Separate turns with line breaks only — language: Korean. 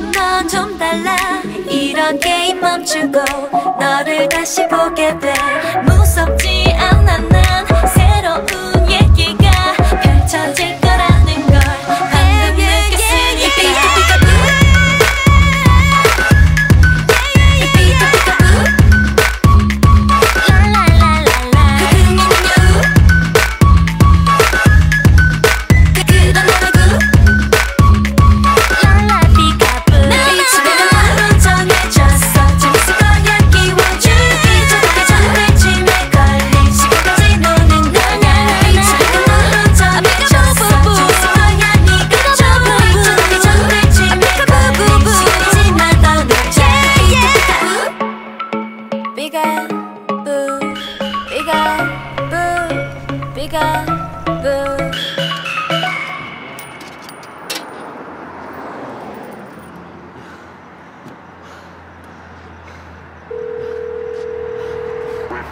너란 넌좀 달라 이런 게임 멈추고 너를 다시 보게 돼 무섭지